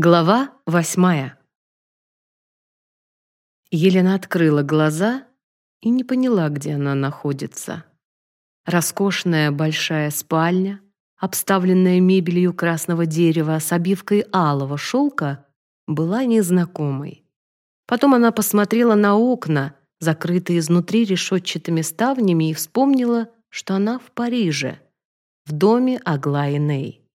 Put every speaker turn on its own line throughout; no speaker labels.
Глава восьмая. Елена открыла глаза и не поняла, где она находится. Роскошная большая спальня, обставленная мебелью красного дерева с обивкой алого шелка, была незнакомой. Потом она посмотрела на окна, закрытые изнутри решетчатыми ставнями, и вспомнила, что она в Париже, в доме Аглаи Ней.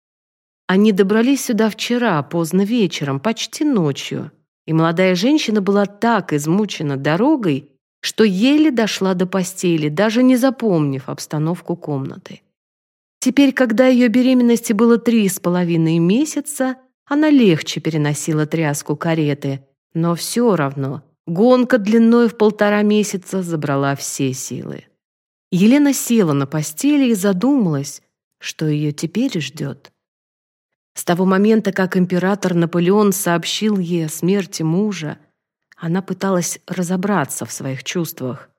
Они добрались сюда вчера, поздно вечером, почти ночью, и молодая женщина была так измучена дорогой, что еле дошла до постели, даже не запомнив обстановку комнаты. Теперь, когда ее беременности было три с половиной месяца, она легче переносила тряску кареты, но все равно гонка длиной в полтора месяца забрала все силы. Елена села на постели и задумалась, что ее теперь ждет. С того момента, как император Наполеон сообщил ей о смерти мужа, она пыталась разобраться в своих чувствах.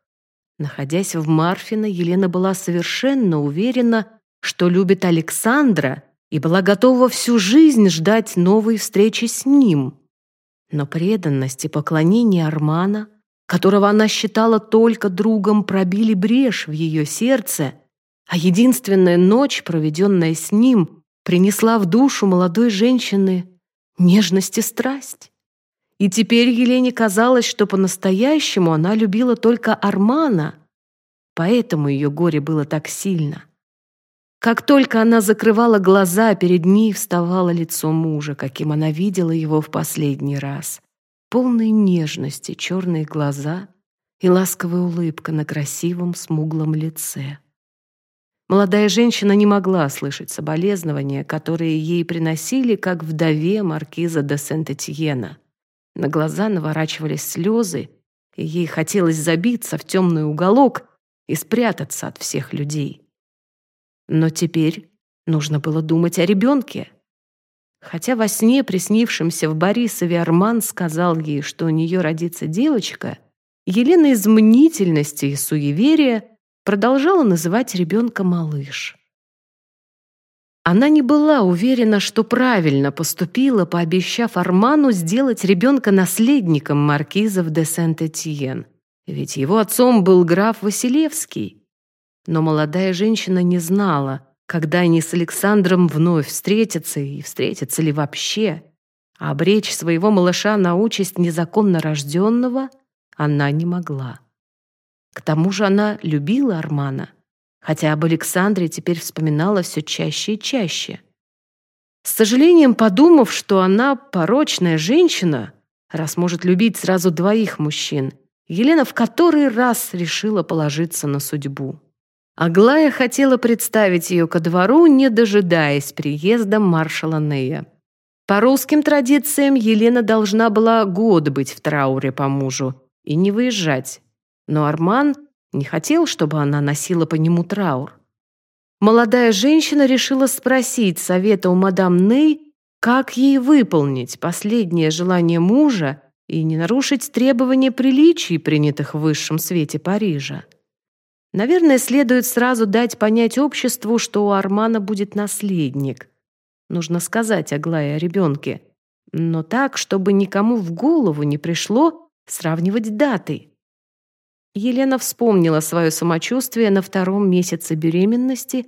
Находясь в Марфино, Елена была совершенно уверена, что любит Александра и была готова всю жизнь ждать новой встречи с ним. Но преданность и поклонение Армана, которого она считала только другом, пробили брешь в ее сердце, а единственная ночь, проведенная с ним, принесла в душу молодой женщины нежность и страсть. И теперь Елене казалось, что по-настоящему она любила только Армана, поэтому ее горе было так сильно. Как только она закрывала глаза, перед ней вставало лицо мужа, каким она видела его в последний раз. Полной нежности черные глаза и ласковая улыбка на красивом смуглом лице. Молодая женщина не могла слышать соболезнования, которые ей приносили, как вдове маркиза де Сент-Этьена. На глаза наворачивались слезы, и ей хотелось забиться в темный уголок и спрятаться от всех людей. Но теперь нужно было думать о ребенке. Хотя во сне, приснившемся в Борисове, Арман сказал ей, что у нее родится девочка, Елена из мнительности и суеверия продолжала называть ребенка малыш. Она не была уверена, что правильно поступила, пообещав Арману сделать ребенка наследником маркизов де Сент-Этьен, ведь его отцом был граф Василевский. Но молодая женщина не знала, когда они с Александром вновь встретятся и встретятся ли вообще. Обречь своего малыша на участь незаконно рожденного она не могла. К тому же она любила Армана, хотя об Александре теперь вспоминала все чаще и чаще. С сожалением подумав, что она порочная женщина, раз может любить сразу двоих мужчин, Елена в который раз решила положиться на судьбу. Аглая хотела представить ее ко двору, не дожидаясь приезда маршала Нея. По русским традициям Елена должна была год быть в трауре по мужу и не выезжать, но Арман не хотел, чтобы она носила по нему траур. Молодая женщина решила спросить совета у мадам Ней, как ей выполнить последнее желание мужа и не нарушить требования приличий, принятых в высшем свете Парижа. Наверное, следует сразу дать понять обществу, что у Армана будет наследник. Нужно сказать Аглае о ребенке, но так, чтобы никому в голову не пришло сравнивать даты. Елена вспомнила свое самочувствие на втором месяце беременности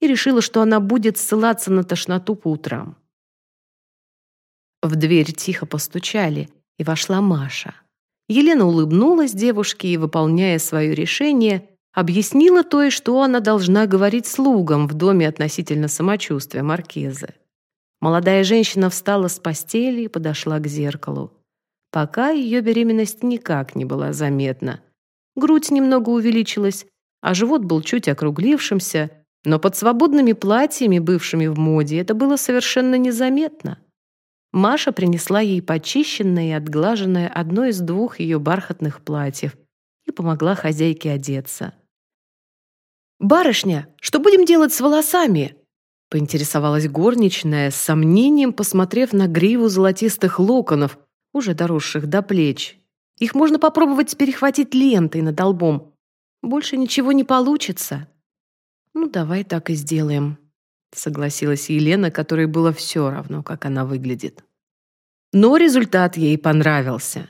и решила, что она будет ссылаться на тошноту по утрам. В дверь тихо постучали, и вошла Маша. Елена улыбнулась девушке и, выполняя свое решение, объяснила той, что она должна говорить слугам в доме относительно самочувствия Маркизы. Молодая женщина встала с постели и подошла к зеркалу. Пока ее беременность никак не была заметна – Грудь немного увеличилась, а живот был чуть округлившимся, но под свободными платьями, бывшими в моде, это было совершенно незаметно. Маша принесла ей почищенное и отглаженное одно из двух ее бархатных платьев и помогла хозяйке одеться. «Барышня, что будем делать с волосами?» поинтересовалась горничная, с сомнением посмотрев на гриву золотистых локонов, уже доросших до плеч, их можно попробовать перехватить лентой над долбом. Больше ничего не получится. Ну, давай так и сделаем, согласилась Елена, которой было все равно, как она выглядит. Но результат ей понравился.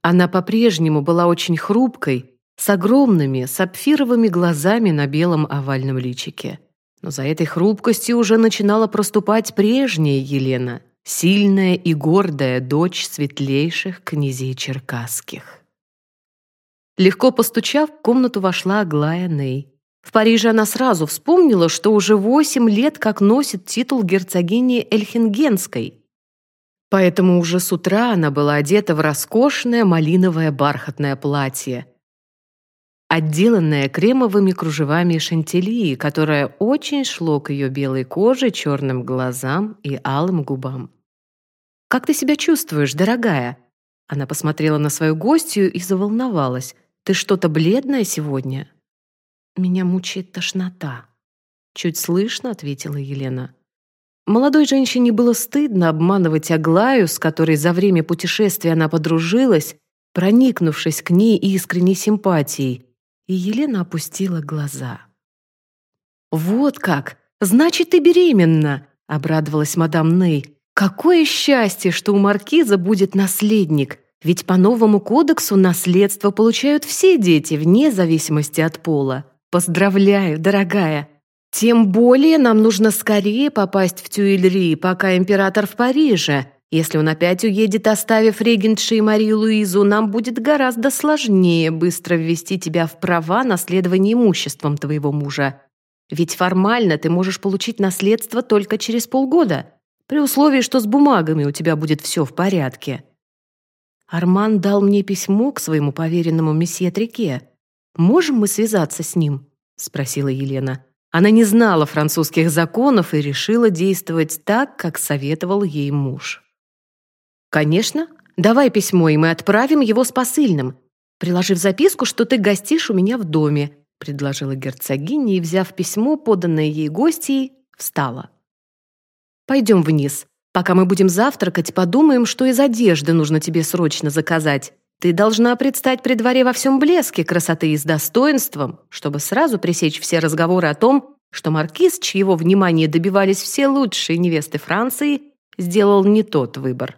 Она по-прежнему была очень хрупкой, с огромными сапфировыми глазами на белом овальном личике. Но за этой хрупкостью уже начинала проступать прежняя Елена, сильная и гордая дочь светлейших князей черкасских. Легко постучав, в комнату вошла Аглая Ней. В Париже она сразу вспомнила, что уже восемь лет как носит титул герцогини Эльхингенской. Поэтому уже с утра она была одета в роскошное малиновое бархатное платье, отделанное кремовыми кружевами шантилии, которое очень шло к ее белой коже, черным глазам и алым губам. «Как ты себя чувствуешь, дорогая?» Она посмотрела на свою гостью и заволновалась. «Ты что-то бледная сегодня?» «Меня мучает тошнота», — чуть слышно ответила Елена. Молодой женщине было стыдно обманывать Аглаю, с которой за время путешествия она подружилась, проникнувшись к ней искренней симпатией, и Елена опустила глаза. «Вот как! Значит, ты беременна!» — обрадовалась мадам Ней. Какое счастье, что у маркиза будет наследник, ведь по новому кодексу наследство получают все дети вне зависимости от пола. Поздравляю, дорогая. Тем более нам нужно скорее попасть в Тюильри, пока император в Париже. Если он опять уедет, оставив регентши и Марию Луизу, нам будет гораздо сложнее быстро ввести тебя в права наследования имуществом твоего мужа. Ведь формально ты можешь получить наследство только через полгода при условии, что с бумагами у тебя будет все в порядке. Арман дал мне письмо к своему поверенному месье Трике. Можем мы связаться с ним? спросила Елена. Она не знала французских законов и решила действовать так, как советовал ей муж. Конечно, давай письмо, и мы отправим его с посыльным, приложив записку, что ты гостишь у меня в доме, предложила герцогиня и, взяв письмо, поданное ей гостьей, встала. Пойдем вниз. Пока мы будем завтракать, подумаем, что из одежды нужно тебе срочно заказать. Ты должна предстать при дворе во всем блеске красоты и с достоинством, чтобы сразу пресечь все разговоры о том, что маркиз, чьего внимания добивались все лучшие невесты Франции, сделал не тот выбор.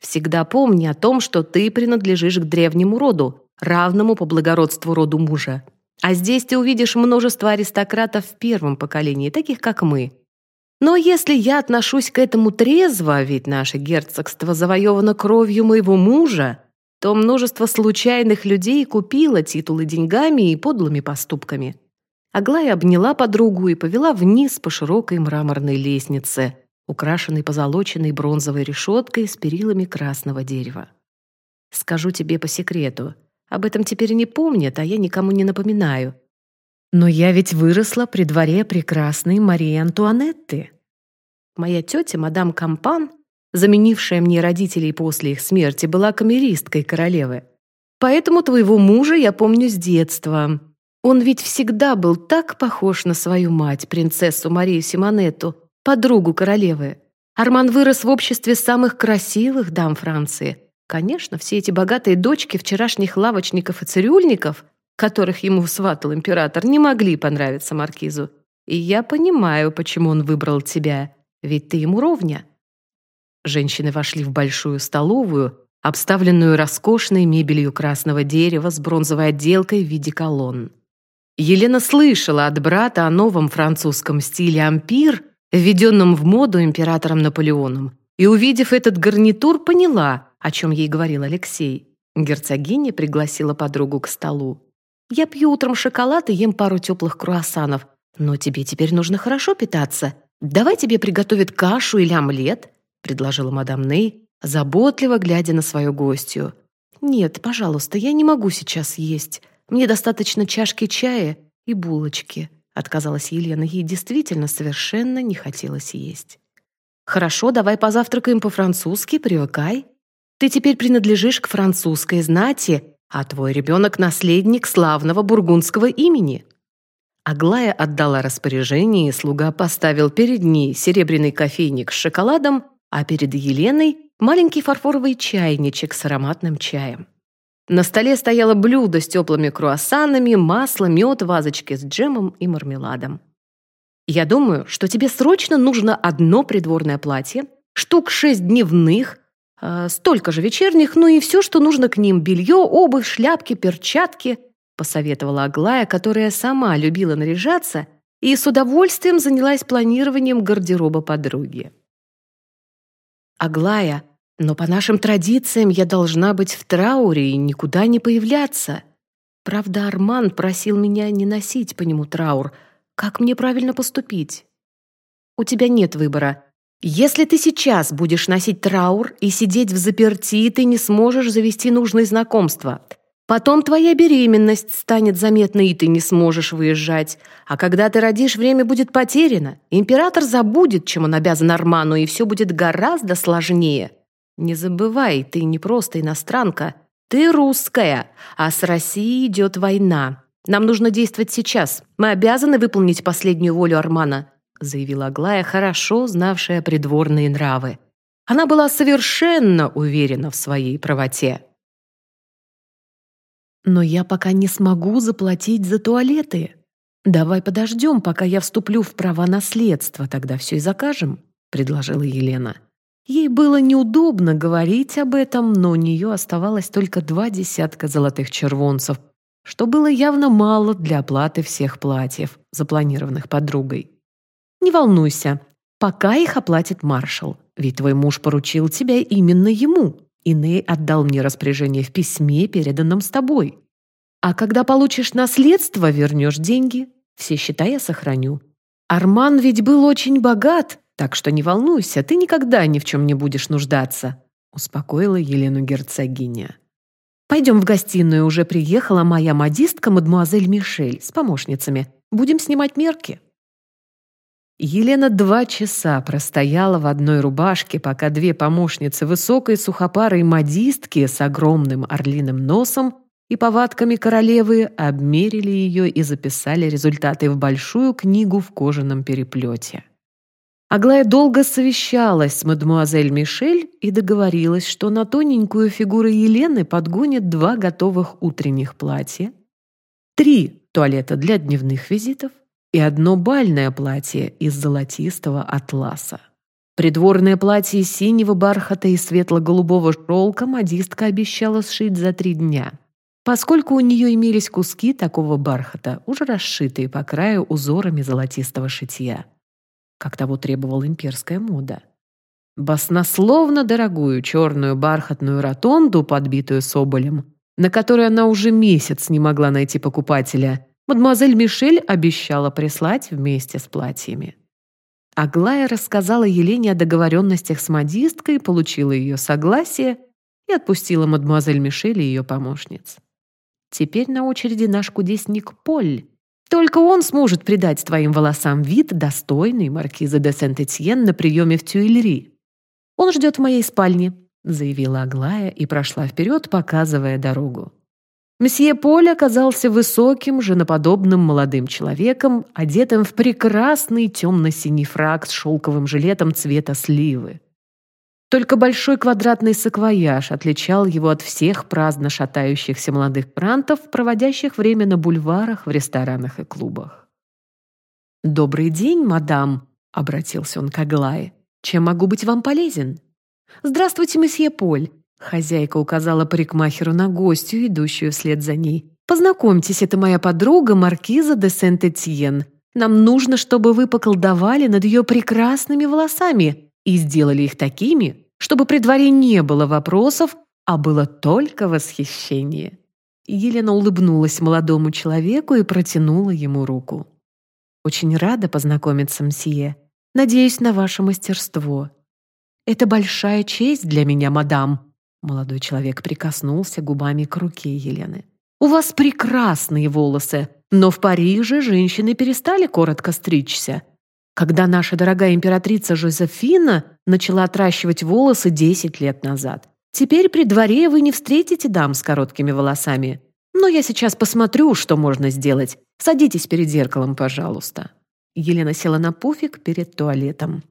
Всегда помни о том, что ты принадлежишь к древнему роду, равному по благородству роду мужа. А здесь ты увидишь множество аристократов в первом поколении, таких как мы, но если я отношусь к этому трезво, ведь наше герцогство завоевано кровью моего мужа, то множество случайных людей купило титулы деньгами и подлыми поступками. Аглая обняла подругу и повела вниз по широкой мраморной лестнице, украшенной позолоченной бронзовой решеткой с перилами красного дерева. «Скажу тебе по секрету. Об этом теперь не помнят, а я никому не напоминаю. Но я ведь выросла при дворе прекрасной Марии Антуанетты. Моя тетя, мадам Кампан, заменившая мне родителей после их смерти, была камеристкой королевы. Поэтому твоего мужа я помню с детства. Он ведь всегда был так похож на свою мать, принцессу Марию Симонетту, подругу королевы. Арман вырос в обществе самых красивых дам Франции. Конечно, все эти богатые дочки вчерашних лавочников и цирюльников которых ему сватал император, не могли понравиться маркизу. И я понимаю, почему он выбрал тебя, ведь ты ему ровня». Женщины вошли в большую столовую, обставленную роскошной мебелью красного дерева с бронзовой отделкой в виде колонн. Елена слышала от брата о новом французском стиле ампир, введенном в моду императором Наполеоном, и, увидев этот гарнитур, поняла, о чем ей говорил Алексей. Герцогиня пригласила подругу к столу. Я пью утром шоколад и ем пару теплых круассанов. Но тебе теперь нужно хорошо питаться. Давай тебе приготовят кашу или омлет», — предложила мадам Ней, заботливо глядя на свою гостью. «Нет, пожалуйста, я не могу сейчас есть. Мне достаточно чашки чая и булочки», — отказалась Елена. Ей действительно совершенно не хотелось есть. «Хорошо, давай позавтракаем по-французски, привыкай. Ты теперь принадлежишь к французской знати, а твой ребенок — наследник славного бургундского имени». Аглая отдала распоряжение, и слуга поставил перед ней серебряный кофейник с шоколадом, а перед Еленой — маленький фарфоровый чайничек с ароматным чаем. На столе стояло блюдо с теплыми круассанами, масло, мед, вазочки с джемом и мармеладом. «Я думаю, что тебе срочно нужно одно придворное платье, штук шесть дневных, столько же вечерних, ну и все, что нужно к ним. Белье, обувь, шляпки, перчатки», — посоветовала Аглая, которая сама любила наряжаться и с удовольствием занялась планированием гардероба подруги. «Аглая, но по нашим традициям я должна быть в трауре и никуда не появляться. Правда, Арман просил меня не носить по нему траур. Как мне правильно поступить?» «У тебя нет выбора. Если ты сейчас будешь носить траур и сидеть в заперти, ты не сможешь завести нужные знакомства. Потом твоя беременность станет заметной, и ты не сможешь выезжать. А когда ты родишь, время будет потеряно. Император забудет, чем он обязан Арману, и все будет гораздо сложнее. Не забывай, ты не просто иностранка. Ты русская, а с Россией идет война. Нам нужно действовать сейчас. Мы обязаны выполнить последнюю волю Армана заявила Аглая, хорошо знавшая придворные нравы. Она была совершенно уверена в своей правоте. «Но я пока не смогу заплатить за туалеты. Давай подождем, пока я вступлю в права наследства, тогда все и закажем», — предложила Елена. Ей было неудобно говорить об этом, но у нее оставалось только два десятка золотых червонцев, что было явно мало для оплаты всех платьев, запланированных подругой. Не волнуйся, пока их оплатит маршал, ведь твой муж поручил тебя именно ему. И Ней отдал мне распоряжение в письме, переданном с тобой. А когда получишь наследство, вернешь деньги. Все счета я сохраню. Арман ведь был очень богат, так что не волнуйся, ты никогда ни в чем не будешь нуждаться», успокоила Елену герцогиня. «Пойдем в гостиную, уже приехала моя модистка, мадемуазель Мишель, с помощницами. Будем снимать мерки». Елена два часа простояла в одной рубашке, пока две помощницы высокой сухопарой модистки с огромным орлиным носом и повадками королевы обмерили ее и записали результаты в большую книгу в кожаном переплете. Аглая долго совещалась с мадемуазель Мишель и договорилась, что на тоненькую фигуру Елены подгонят два готовых утренних платья, три туалета для дневных визитов, и одно бальное платье из золотистого атласа. Придворное платье синего бархата и светло-голубого шелка модистка обещала сшить за три дня, поскольку у нее имелись куски такого бархата, уже расшитые по краю узорами золотистого шитья, как того требовала имперская мода. Баснословно дорогую черную бархатную ротонду, подбитую соболем, на которой она уже месяц не могла найти покупателя, Мадемуазель Мишель обещала прислать вместе с платьями. Аглая рассказала Елене о договоренностях с модисткой, получила ее согласие и отпустила мадемуазель Мишель и ее помощниц. Теперь на очереди наш кудесник Поль. Только он сможет придать твоим волосам вид, достойный маркиза де Сент-Этьен на приеме в Тюильри. Он ждет в моей спальне, заявила Аглая и прошла вперед, показывая дорогу. Месье Поль оказался высоким, женоподобным молодым человеком, одетым в прекрасный темно-синий фраг с шелковым жилетом цвета сливы. Только большой квадратный саквояж отличал его от всех праздно шатающихся молодых прантов, проводящих время на бульварах, в ресторанах и клубах. «Добрый день, мадам», — обратился он к Аглае. «Чем могу быть вам полезен?» «Здравствуйте, месье Поль. Хозяйка указала парикмахеру на гостью, идущую вслед за ней. «Познакомьтесь, это моя подруга Маркиза де Сент-Этьен. Нам нужно, чтобы вы поколдовали над ее прекрасными волосами и сделали их такими, чтобы при дворе не было вопросов, а было только восхищение». Елена улыбнулась молодому человеку и протянула ему руку. «Очень рада познакомиться, мсье. Надеюсь на ваше мастерство. Это большая честь для меня, мадам», Молодой человек прикоснулся губами к руке Елены. «У вас прекрасные волосы, но в Париже женщины перестали коротко стричься. Когда наша дорогая императрица Жозефина начала отращивать волосы 10 лет назад. Теперь при дворе вы не встретите дам с короткими волосами. Но я сейчас посмотрю, что можно сделать. Садитесь перед зеркалом, пожалуйста». Елена села на пуфик перед туалетом.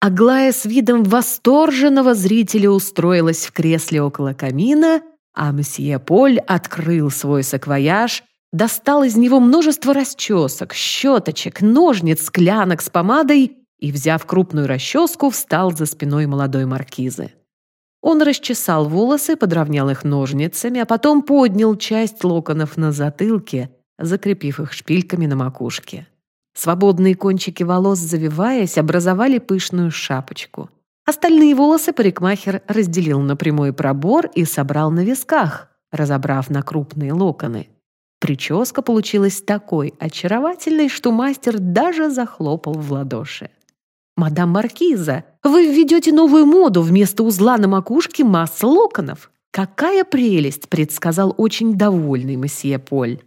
Аглая с видом восторженного зрителя устроилась в кресле около камина, а мсье Поль открыл свой саквояж, достал из него множество расчесок, щеточек, ножниц, склянок с помадой и, взяв крупную расческу, встал за спиной молодой маркизы. Он расчесал волосы, подровнял их ножницами, а потом поднял часть локонов на затылке, закрепив их шпильками на макушке. Свободные кончики волос, завиваясь, образовали пышную шапочку. Остальные волосы парикмахер разделил на прямой пробор и собрал на висках, разобрав на крупные локоны. Прическа получилась такой очаровательной, что мастер даже захлопал в ладоши. «Мадам Маркиза, вы введете новую моду вместо узла на макушке масса локонов. Какая прелесть!» — предсказал очень довольный месье Поль.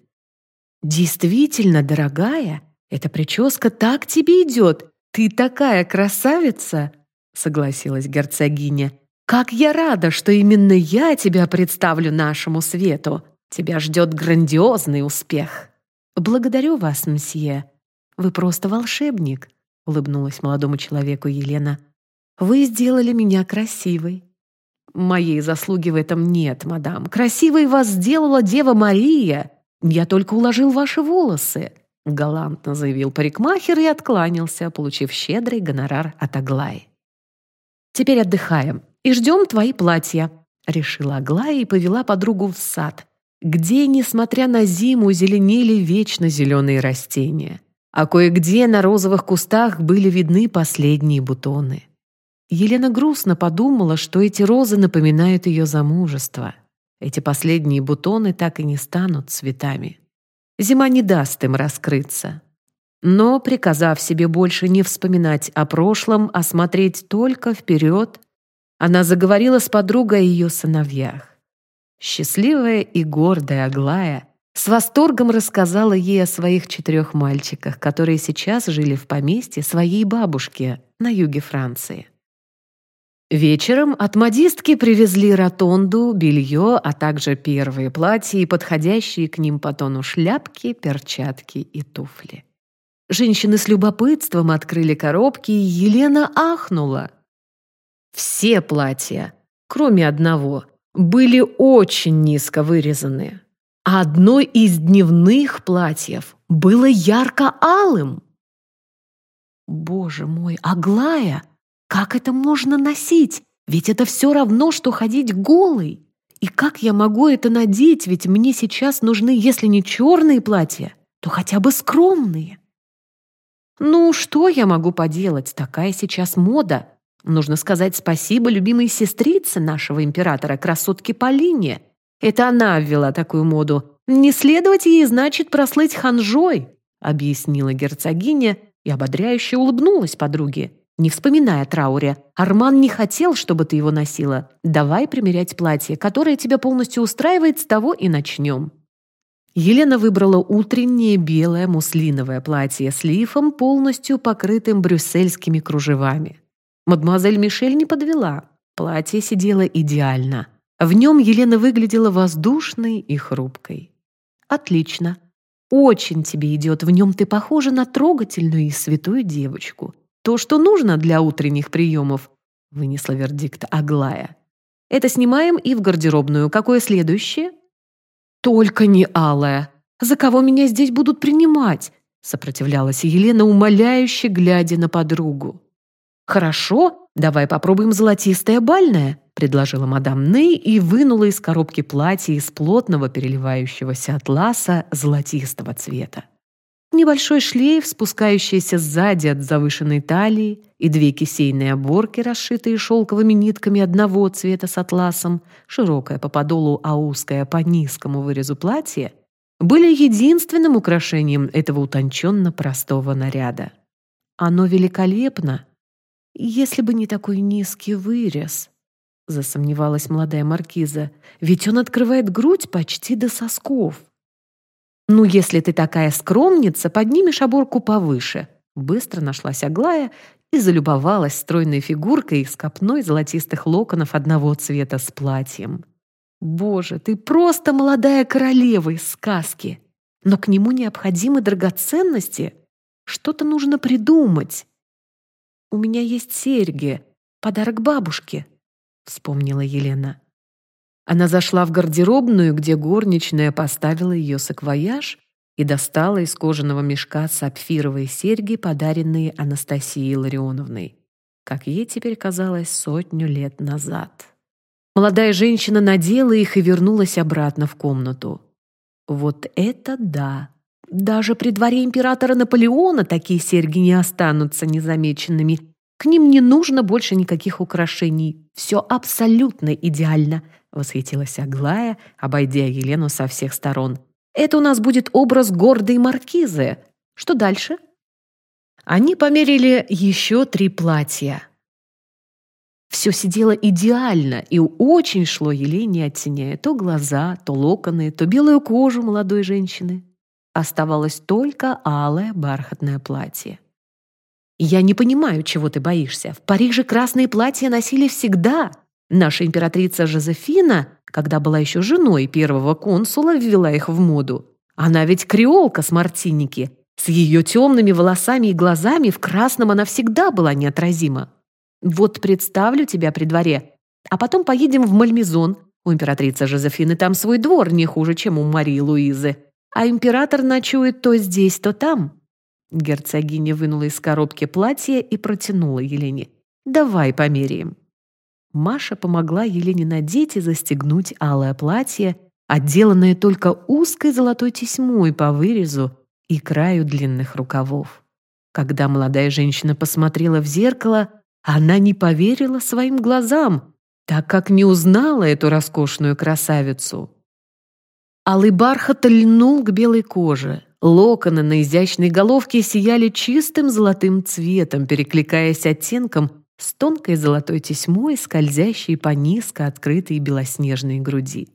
«Действительно, дорогая, эта прическа так тебе идет. Ты такая красавица!» — согласилась герцогиня. «Как я рада, что именно я тебя представлю нашему свету! Тебя ждет грандиозный успех!» «Благодарю вас, мсье. Вы просто волшебник», — улыбнулась молодому человеку Елена. «Вы сделали меня красивой». «Моей заслуги в этом нет, мадам. Красивой вас сделала Дева Мария. Я только уложил ваши волосы», — галантно заявил парикмахер и откланялся, получив щедрый гонорар от Аглаи. «Теперь отдыхаем и ждем твои платья», — решила Аглая и повела подругу в сад, где, несмотря на зиму, зеленели вечно зеленые растения а кое-где на розовых кустах были видны последние бутоны. Елена грустно подумала, что эти розы напоминают ее замужество. Эти последние бутоны так и не станут цветами. Зима не даст им раскрыться. Но, приказав себе больше не вспоминать о прошлом, а смотреть только вперед, она заговорила с подругой о ее сыновьях. Счастливая и гордая Аглая — с восторгом рассказала ей о своих четырех мальчиках, которые сейчас жили в поместье своей бабушки на юге Франции. Вечером от модистки привезли ротонду, белье, а также первые платья и подходящие к ним по тону шляпки, перчатки и туфли. Женщины с любопытством открыли коробки, и Елена ахнула. Все платья, кроме одного, были очень низко вырезаны, а одно из дневных платьев было ярко-алым. Боже мой, Аглая, как это можно носить? Ведь это все равно, что ходить голой. И как я могу это надеть, ведь мне сейчас нужны, если не черные платья, то хотя бы скромные. Ну, что я могу поделать, такая сейчас мода. Нужно сказать спасибо любимой сестрице нашего императора, красотке Полине, это она ввела такую моду. Не следовать ей значит прослыть ханжой, объяснила герцогиня и ободряюще улыбнулась подруге. Не вспоминая о трауре, Арман не хотел, чтобы ты его носила. Давай примерять платье, которое тебя полностью устраивает, с того и начнем. Елена выбрала утреннее белое муслиновое платье с лифом, полностью покрытым брюссельскими кружевами. Мадемуазель Мишель не подвела. Платье сидело идеально. В нем Елена выглядела воздушной и хрупкой. «Отлично. Очень тебе идет. В нем ты похожа на трогательную и святую девочку. То, что нужно для утренних приемов», — вынесла вердикт Аглая. «Это снимаем и в гардеробную. Какое следующее?» «Только не алая. За кого меня здесь будут принимать?» — сопротивлялась Елена, умоляюще глядя на подругу. «Хорошо, давай попробуем золотистое бальное», — предложила мадам Ней и вынула из коробки платье из плотного переливающегося атласа золотистого цвета. Небольшой шлейф, спускающийся сзади от завышенной талии, и две кисейные оборки, расшитые шелковыми нитками одного цвета с атласом, широкая по подолу, а узкая по низкому вырезу платья, были единственным украшением этого утонченно простого наряда. Оно великолепно, если бы не такой низкий вырез, — засомневалась молодая маркиза. «Ведь он открывает грудь почти до сосков». «Ну, если ты такая скромница, поднимешь оборку повыше». Быстро нашлась Аглая и залюбовалась стройной фигуркой с копной золотистых локонов одного цвета с платьем. «Боже, ты просто молодая королева из сказки! Но к нему необходимы драгоценности. Что-то нужно придумать. У меня есть серьги, подарок бабушке», — вспомнила Елена. Она зашла в гардеробную, где горничная поставила ее саквояж и достала из кожаного мешка сапфировые серьги, подаренные Анастасией Ларионовной, как ей теперь казалось сотню лет назад. Молодая женщина надела их и вернулась обратно в комнату. Вот это да! Даже при дворе императора Наполеона такие серьги не останутся незамеченными. К ним не нужно больше никаких украшений. Все абсолютно идеально, восхитилась Аглая, обойдя Елену со всех сторон. Это у нас будет образ гордой маркизы. Что дальше? Они померили еще три платья. Все сидело идеально и очень шло Елене, оттеняя то глаза, то локоны, то белую кожу молодой женщины. Оставалось только алое бархатное платье. «Я не понимаю, чего ты боишься. В Париже красные платья носили всегда. Наша императрица Жозефина, когда была еще женой первого консула, ввела их в моду. Она ведь креолка с Мартиники. С ее темными волосами и глазами в красном она всегда была неотразима. Вот представлю тебя при дворе, а потом поедем в Мальмезон. У императрицы Жозефины там свой двор не хуже, чем у Марии Луизы. А император ночует то здесь, то там». Герцогиня вынула из коробки платье и протянула Елене. «Давай померяем». Маша помогла Елене надеть и застегнуть алое платье, отделанное только узкой золотой тесьмой по вырезу и краю длинных рукавов. Когда молодая женщина посмотрела в зеркало, она не поверила своим глазам, так как не узнала эту роскошную красавицу. Алый бархат льнул к белой коже. Локоны на изящной головке сияли чистым золотым цветом, перекликаясь оттенком с тонкой золотой тесьмой, скользящей по низко открытой белоснежной груди.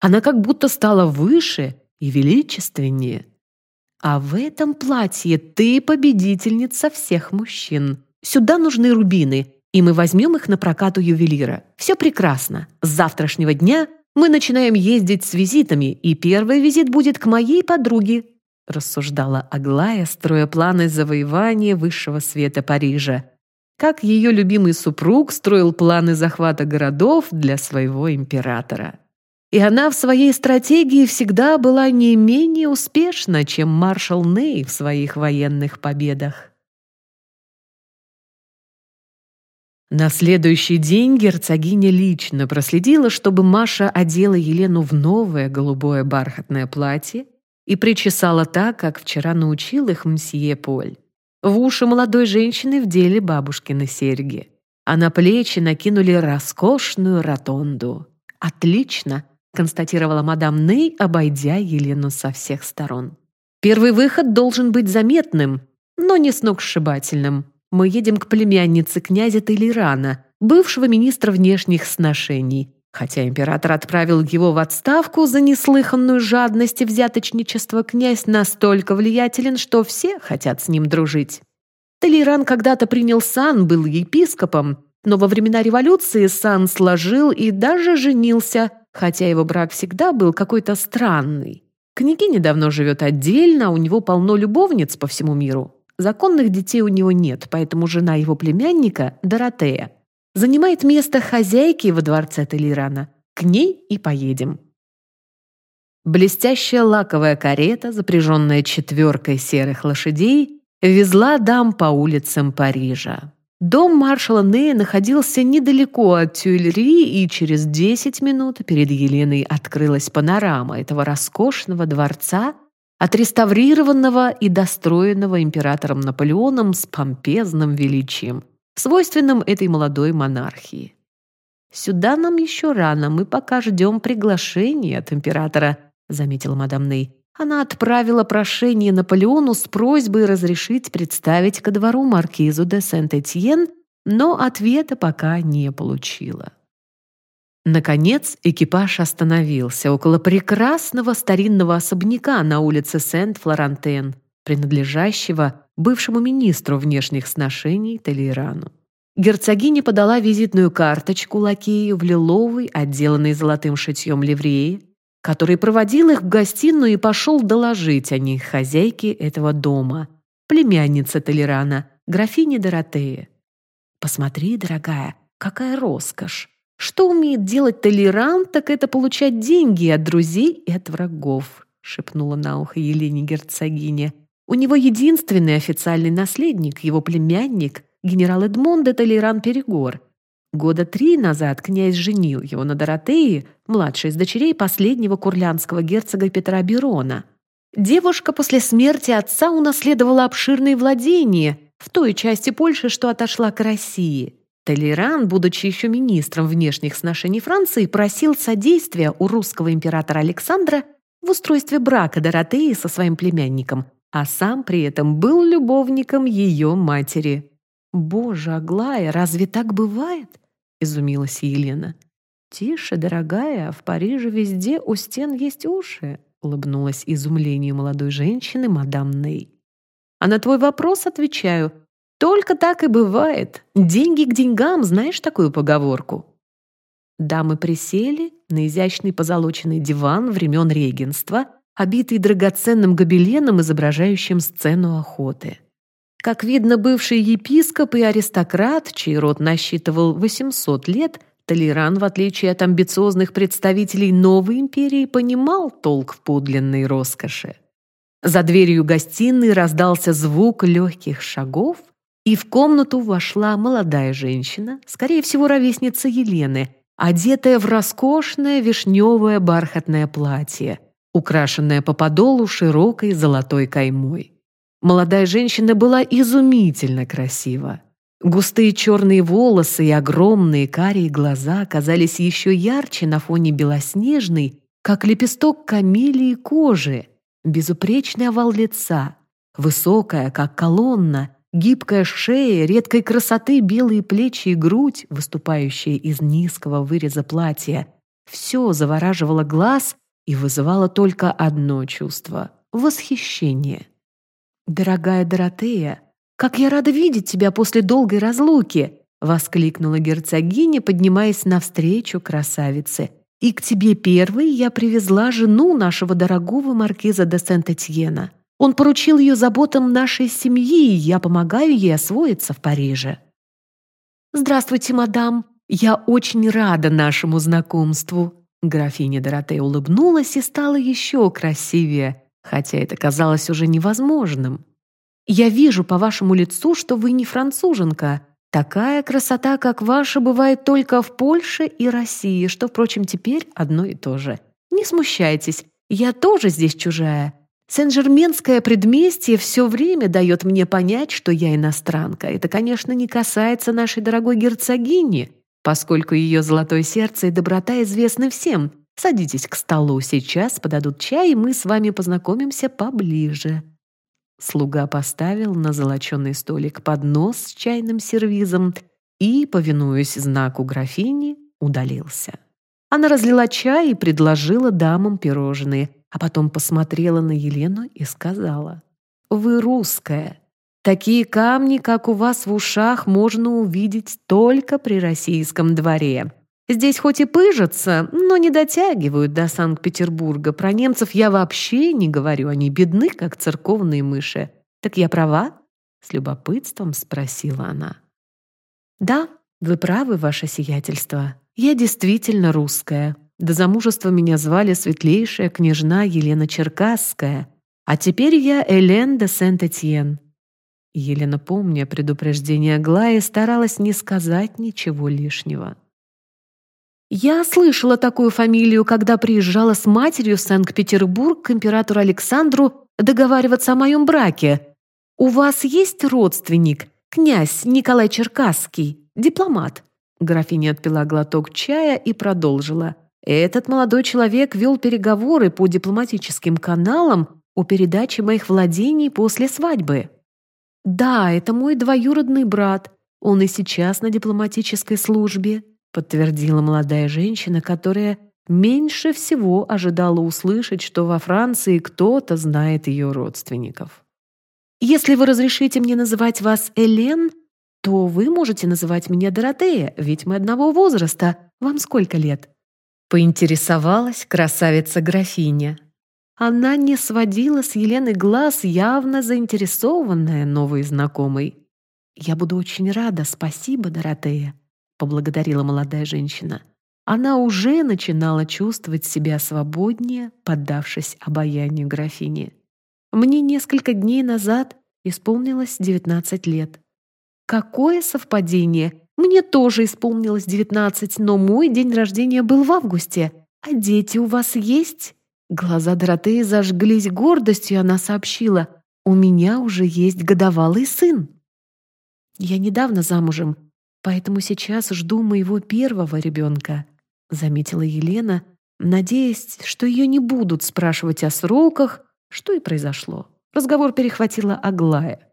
Она как будто стала выше и величественнее. А в этом платье ты победительница всех мужчин. Сюда нужны рубины, и мы возьмем их на прокат у ювелира. Все прекрасно. С завтрашнего дня мы начинаем ездить с визитами, и первый визит будет к моей подруге», рассуждала Аглая, строя планы завоевания высшего света Парижа. Как ее любимый супруг строил планы захвата городов для своего императора. И она в своей стратегии всегда была не менее успешна, чем маршал Ней в своих военных победах. На следующий день герцогиня лично проследила, чтобы Маша одела Елену в новое голубое бархатное платье и причесала так, как вчера научил их мсье Поль. В уши молодой женщины вдели бабушкины серьги, а на плечи накинули роскошную ротонду. «Отлично!» — констатировала мадам Ней, обойдя Елену со всех сторон. «Первый выход должен быть заметным, но не сногсшибательным», мы едем к племяннице князя Телерана, бывшего министра внешних сношений. Хотя император отправил его в отставку за неслыханную жадность и взяточничество, князь настолько влиятелен, что все хотят с ним дружить. Толеран когда-то принял сан, был епископом, но во времена революции сан сложил и даже женился, хотя его брак всегда был какой-то странный. Княгиня давно живет отдельно, у него полно любовниц по всему миру. Законных детей у него нет, поэтому жена его племянника, Доротея, занимает место хозяйки во дворце Телирана. К ней и поедем. Блестящая лаковая карета, запряженная четверкой серых лошадей, везла дам по улицам Парижа. Дом маршала Нея находился недалеко от Тюильри, и через 10 минут перед Еленой открылась панорама этого роскошного дворца отреставрированного и достроенного императором Наполеоном с помпезным величием, свойственным этой молодой монархии. «Сюда нам еще рано, мы пока ждем приглашения от императора», заметила мадам Ней. Она отправила прошение Наполеону с просьбой разрешить представить ко двору маркизу де Сент-Этьен, но ответа пока не получила. Наконец экипаж остановился около прекрасного старинного особняка на улице Сент-Флорантен, принадлежащего бывшему министру внешних сношений Толейрану. Герцогиня подала визитную карточку лакею в лиловый, отделанный золотым шитьем ливреи, который проводил их в гостиную и пошел доложить о них хозяйке этого дома, племяннице Толерана, графине Доротея. «Посмотри, дорогая, какая роскошь! Что умеет делать толерант, так это получать деньги от друзей и от врагов», шепнула на ухо Елене герцогиня. «У него единственный официальный наследник, его племянник, генерал Эдмон де Толеран Перегор. Года три назад князь женил его на Доротее, младшей из дочерей последнего курлянского герцога Петра Берона. Девушка после смерти отца унаследовала обширные владения в той части Польши, что отошла к России. Толеран, будучи еще министром внешних сношений Франции, просил содействия у русского императора Александра в устройстве брака Доротеи со своим племянником, а сам при этом был любовником ее матери. «Боже, Аглая, разве так бывает?» — изумилась Елена. «Тише, дорогая, в Париже везде у стен есть уши», — улыбнулась изумлению молодой женщины мадам Ней. «А на твой вопрос отвечаю, только так и бывает. Деньги к деньгам, знаешь такую поговорку?» Дамы присели на изящный позолоченный диван времен регенства, обитый драгоценным гобеленом, изображающим сцену охоты. Как видно, бывший епископ и аристократ, чей род насчитывал 800 лет, Толеран, в отличие от амбициозных представителей новой империи, понимал толк в подлинной роскоши. За дверью гостиной раздался звук легких шагов, и в комнату вошла молодая женщина, скорее всего, ровесница Елены, одетая в роскошное вишневое бархатное платье, украшенное по подолу широкой золотой каймой. Молодая женщина была изумительно красива. Густые черные волосы и огромные карие глаза казались еще ярче на фоне белоснежной, как лепесток камелии кожи, безупречный овал лица, высокая, как колонна, гибкая шея, редкой красоты белые плечи и грудь, выступающие из низкого выреза платья. Все завораживало глаз и вызывало только одно чувство — восхищение. «Дорогая Доротея, как я рада видеть тебя после долгой разлуки!» — воскликнула герцогиня, поднимаясь навстречу красавице. «И к тебе первой я привезла жену нашего дорогого маркиза де Сент-Этьена. Он поручил ее заботам нашей семьи, и я помогаю ей освоиться в Париже». «Здравствуйте, мадам! Я очень рада нашему знакомству!» Графиня Доротея улыбнулась и стала еще красивее — хотя это казалось уже невозможным. «Я вижу по вашему лицу, что вы не француженка. Такая красота, как ваша, бывает только в Польше и России, что, впрочем, теперь одно и то же. Не смущайтесь, я тоже здесь чужая. Сен-Жерменское предместье все время дает мне понять, что я иностранка. Это, конечно, не касается нашей дорогой герцогини, поскольку ее золотое сердце и доброта известны всем, Садитесь к столу, сейчас подадут чай, и мы с вами познакомимся поближе». Слуга поставил на золоченый столик поднос с чайным сервизом и, повинуясь знаку графини, удалился. Она разлила чай и предложила дамам пирожные, а потом посмотрела на Елену и сказала, «Вы русская. Такие камни, как у вас в ушах, можно увидеть только при российском дворе. Здесь хоть и пыжатся, но не дотягивают до Санкт-Петербурга. Про немцев я вообще не говорю, они бедны, как церковные мыши. Так я права?» С любопытством спросила она. «Да, вы правы, ваше сиятельство. Я действительно русская. До замужества меня звали светлейшая княжна Елена Черкасская, а теперь я Элен де Сент-Этьен». Елена, помня предупреждение Аглаи, старалась не сказать ничего лишнего. Я слышала такую фамилию, когда приезжала с матерью в Санкт-Петербург к императору Александру договариваться о моем браке. У вас есть родственник, князь Николай Черкасский, дипломат?» Графиня отпила глоток чая и продолжила. «Этот молодой человек вел переговоры по дипломатическим каналам о передаче моих владений после свадьбы». «Да, это мой двоюродный брат. Он и сейчас на дипломатической службе подтвердила молодая женщина, которая меньше всего ожидала услышать, что во Франции кто-то знает ее родственников. «Если вы разрешите мне называть вас Элен, то вы можете называть меня Доротея, ведь мы одного возраста. Вам сколько лет?» Поинтересовалась красавица-графиня. Она не сводила с Елены глаз, явно заинтересованная новой знакомой. «Я буду очень рада, спасибо, Доротея», поблагодарила молодая женщина. Она уже начинала чувствовать себя свободнее, поддавшись обаянию графини. Мне несколько дней назад исполнилось 19 лет. Какое совпадение! Мне тоже исполнилось девятнадцать, но мой день рождения был в августе. А дети у вас есть?» Глаза Доротеи зажглись гордостью, она сообщила. «У меня уже есть годовалый сын». «Я недавно замужем, поэтому сейчас жду моего первого ребенка», заметила Елена, надеясь, что ее не будут спрашивать о сроках, что и произошло. Разговор перехватила Аглая.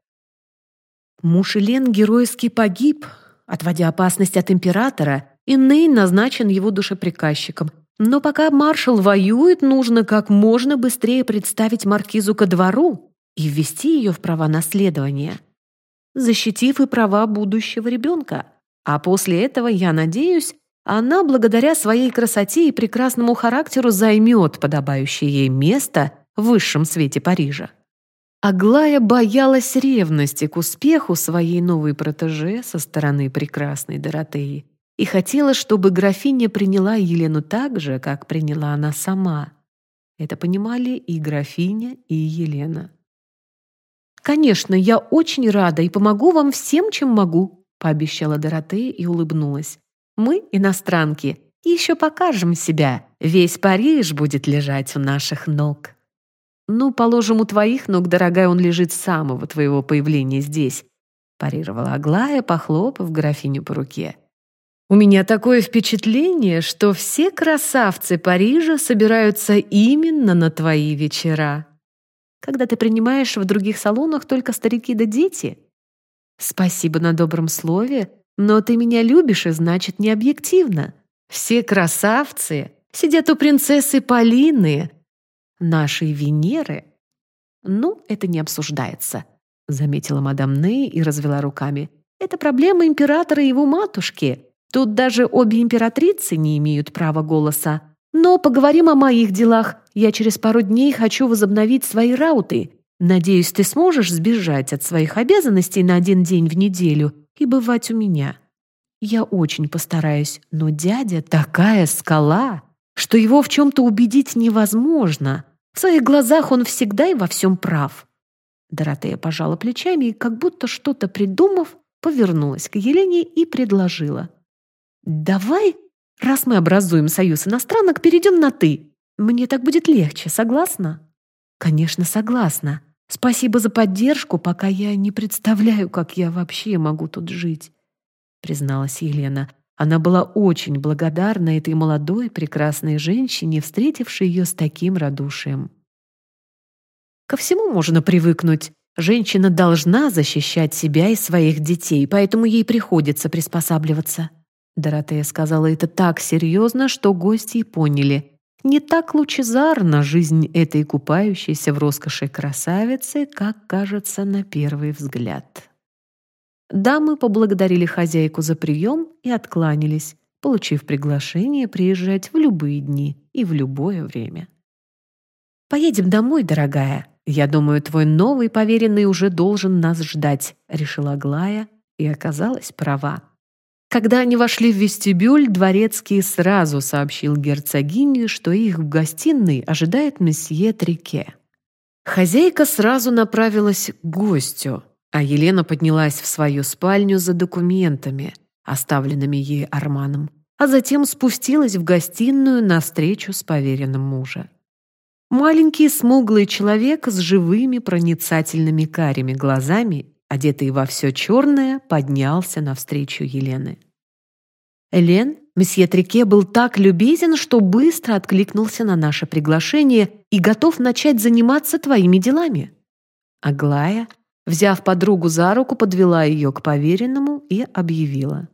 Муж Елен геройски погиб, отводя опасность от императора, и Нейн назначен его душеприказчиком. Но пока маршал воюет, нужно как можно быстрее представить маркизу ко двору и ввести ее в права наследования, защитив и права будущего ребенка. А после этого, я надеюсь, она, благодаря своей красоте и прекрасному характеру, займет подобающее ей место в высшем свете Парижа. Аглая боялась ревности к успеху своей новой протеже со стороны прекрасной Доротеи и хотела, чтобы графиня приняла Елену так же, как приняла она сама. Это понимали и графиня, и Елена. «Конечно, я очень рада и помогу вам всем, чем могу», пообещала Доротея и улыбнулась. Мы, иностранки, еще покажем себя. Весь Париж будет лежать у наших ног. Ну, положим, у твоих ног, дорогая, он лежит с самого твоего появления здесь, парировала Аглая, похлопав графиню по руке. У меня такое впечатление, что все красавцы Парижа собираются именно на твои вечера. Когда ты принимаешь в других салонах только старики да дети. Спасибо на добром слове, но ты меня любишь, и значит, не объективно. Все красавцы сидят у принцессы Полины, нашей Венеры. Ну, это не обсуждается, заметила мадам Ней и развела руками. Это проблема императора и его матушки. Тут даже обе императрицы не имеют права голоса. Но поговорим о моих делах. Я через пару дней хочу возобновить свои рауты. Надеюсь, ты сможешь сбежать от своих обязанностей на один день в неделю и бывать у меня. Я очень постараюсь, но дядя такая скала, что его в чем-то убедить невозможно. В своих глазах он всегда и во всем прав. Доротея пожала плечами и, как будто что-то придумав, повернулась к Елене и предложила. «Давай, раз мы образуем союз иностранок, перейдем на «ты». Мне так будет легче, согласна?» «Конечно, согласна. Спасибо за поддержку, пока я не представляю, как я вообще могу тут жить», призналась Елена. Она была очень благодарна этой молодой, прекрасной женщине, встретившей ее с таким радушием. Ко всему можно привыкнуть. Женщина должна защищать себя и своих детей, поэтому ей приходится приспосабливаться. Доротея сказала это так серьезно, что гости поняли. Не так лучезарна жизнь этой купающейся в роскоши красавицы, как кажется на первый взгляд. Дамы поблагодарили хозяйку за прием и откланялись, получив приглашение приезжать в любые дни и в любое время. «Поедем домой, дорогая. Я думаю, твой новый поверенный уже должен нас ждать», — решила Глая и оказалась права. Когда они вошли в вестибюль, дворецкий сразу сообщил герцогине, что их в гостиной ожидает месье Трике. Хозяйка сразу направилась к гостю, а Елена поднялась в свою спальню за документами, оставленными ей Арманом, а затем спустилась в гостиную на встречу с поверенным мужа. Маленький смуглый человек с живыми проницательными карими глазами, одетый во все черное, поднялся навстречу Елены. Элен, месье Трике был так любезен, что быстро откликнулся на наше приглашение и готов начать заниматься твоими делами. Аглая Взяв подругу за руку, подвела ее к поверенному и объявила.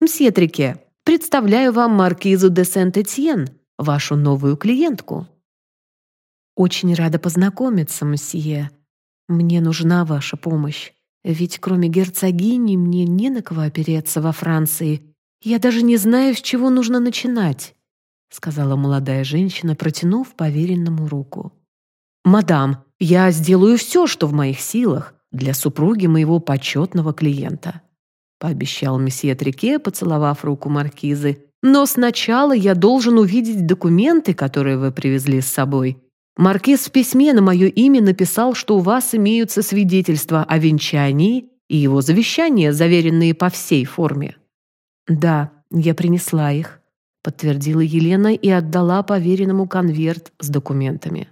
«Мсье Трике, представляю вам маркизу де Сент-Этьен, вашу новую клиентку». «Очень рада познакомиться, мсье. Мне нужна ваша помощь, ведь кроме герцогини мне не на кого опереться во Франции. Я даже не знаю, с чего нужно начинать», сказала молодая женщина, протянув поверенному руку. «Мадам, я сделаю все, что в моих силах для супруги моего почетного клиента», — пообещал месье Трике, поцеловав руку маркизы. «Но сначала я должен увидеть документы, которые вы привезли с собой. Маркиз в письме на мое имя написал, что у вас имеются свидетельства о венчании и его завещания, заверенные по всей форме». «Да, я принесла их», — подтвердила Елена и отдала поверенному конверт с документами.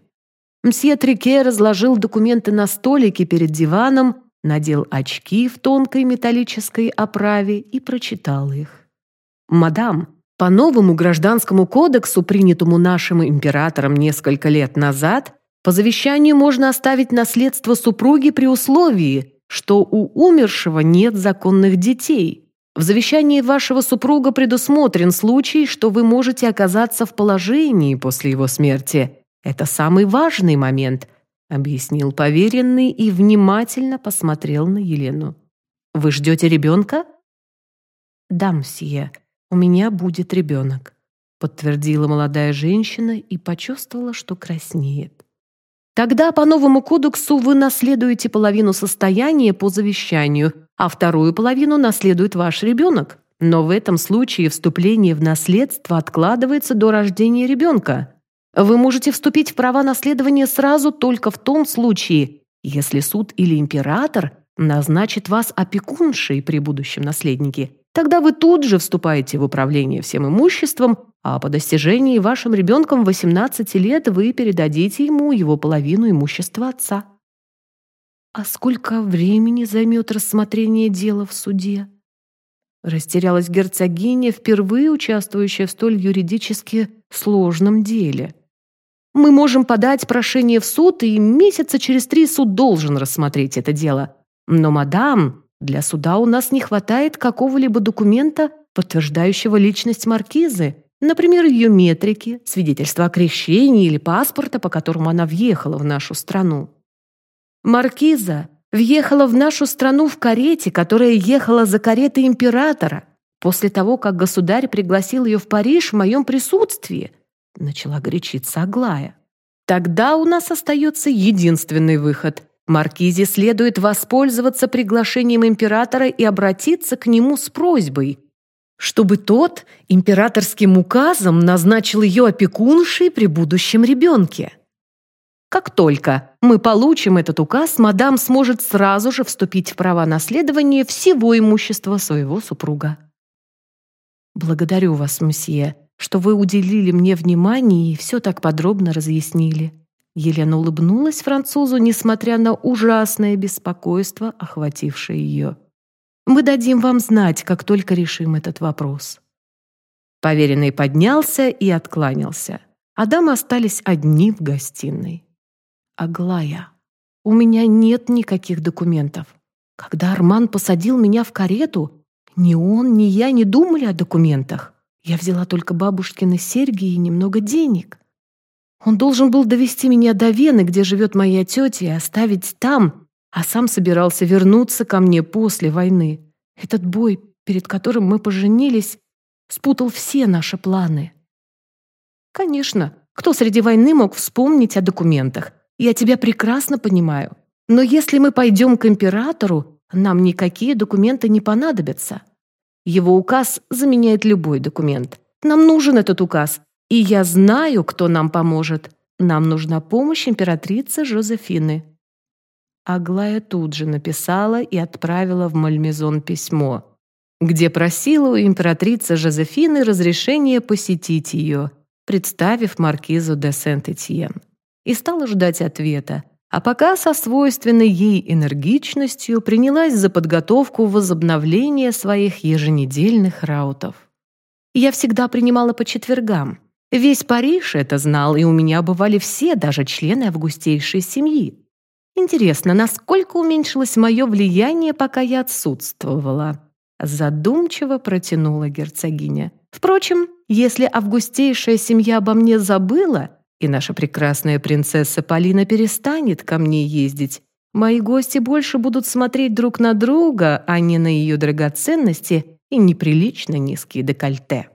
Мсье Трике разложил документы на столике перед диваном, надел очки в тонкой металлической оправе и прочитал их. «Мадам, по новому гражданскому кодексу, принятому нашим императором несколько лет назад, по завещанию можно оставить наследство супруги при условии, что у умершего нет законных детей. В завещании вашего супруга предусмотрен случай, что вы можете оказаться в положении после его смерти – это самый важный момент», — объяснил поверенный и внимательно посмотрел на Елену. «Вы ждете ребенка?» «Да, мсье, у меня будет ребенок», — подтвердила молодая женщина и почувствовала, что краснеет. «Тогда по новому кодексу вы наследуете половину состояния по завещанию, а вторую половину наследует ваш ребенок. Но в этом случае вступление в наследство откладывается до рождения ребенка. Вы можете вступить в права наследования сразу только в том случае, если суд или император назначит вас опекуншей при будущем наследнике. Тогда вы тут же вступаете в управление всем имуществом, а по достижении вашим ребенком 18 лет вы передадите ему его половину имущества отца. А сколько времени займет рассмотрение дела в суде? Растерялась герцогиня, впервые участвующая в столь юридически сложном деле. Мы можем подать прошение в суд, и месяца через три суд должен рассмотреть это дело. Но, мадам, для суда у нас не хватает какого-либо документа, подтверждающего личность маркизы, например, ее метрики, свидетельства о крещении или паспорта, по которому она въехала в нашу страну. Маркиза въехала в нашу страну в карете, которая ехала за каретой императора, после того, как государь пригласил ее в Париж в моем присутствии – Начала горячиться Аглая. Тогда у нас остается единственный выход. Маркизе следует воспользоваться приглашением императора и обратиться к нему с просьбой, чтобы тот императорским указом назначил ее опекуншей при будущем ребенке. Как только мы получим этот указ, мадам сможет сразу же вступить в права наследования всего имущества своего супруга. «Благодарю вас, мсье», что вы уделили мне внимание и все так подробно разъяснили». Елена улыбнулась французу, несмотря на ужасное беспокойство, охватившее ее. «Мы дадим вам знать, как только решим этот вопрос». Поверенный поднялся и откланялся, а дамы остались одни в гостиной. «Аглая, у меня нет никаких документов. Когда Арман посадил меня в карету, ни он, ни я не думали о документах. Я взяла только бабушкины серьги и немного денег. Он должен был довести меня до Вены, где живет моя тетя, и оставить там, а сам собирался вернуться ко мне после войны. Этот бой, перед которым мы поженились, спутал все наши планы. Конечно, кто среди войны мог вспомнить о документах? Я тебя прекрасно понимаю. Но если мы пойдем к императору, нам никакие документы не понадобятся. Его указ заменяет любой документ. Нам нужен этот указ, и я знаю, кто нам поможет. Нам нужна помощь императрицы Жозефины». Аглая тут же написала и отправила в Мальмезон письмо, где просила у императрицы Жозефины разрешения посетить ее, представив маркизу де Сент-Этьен, и стала ждать ответа, а пока со свойственной ей энергичностью принялась за подготовку возобновления своих еженедельных раутов. Я всегда принимала по четвергам. Весь Париж это знал, и у меня бывали все, даже члены августейшей семьи. Интересно, насколько уменьшилось мое влияние, пока я отсутствовала? Задумчиво протянула герцогиня. Впрочем, если августейшая семья обо мне забыла, и наша прекрасная принцесса Полина перестанет ко мне ездить. Мои гости больше будут смотреть друг на друга, а не на ее драгоценности и неприлично низкие декольте.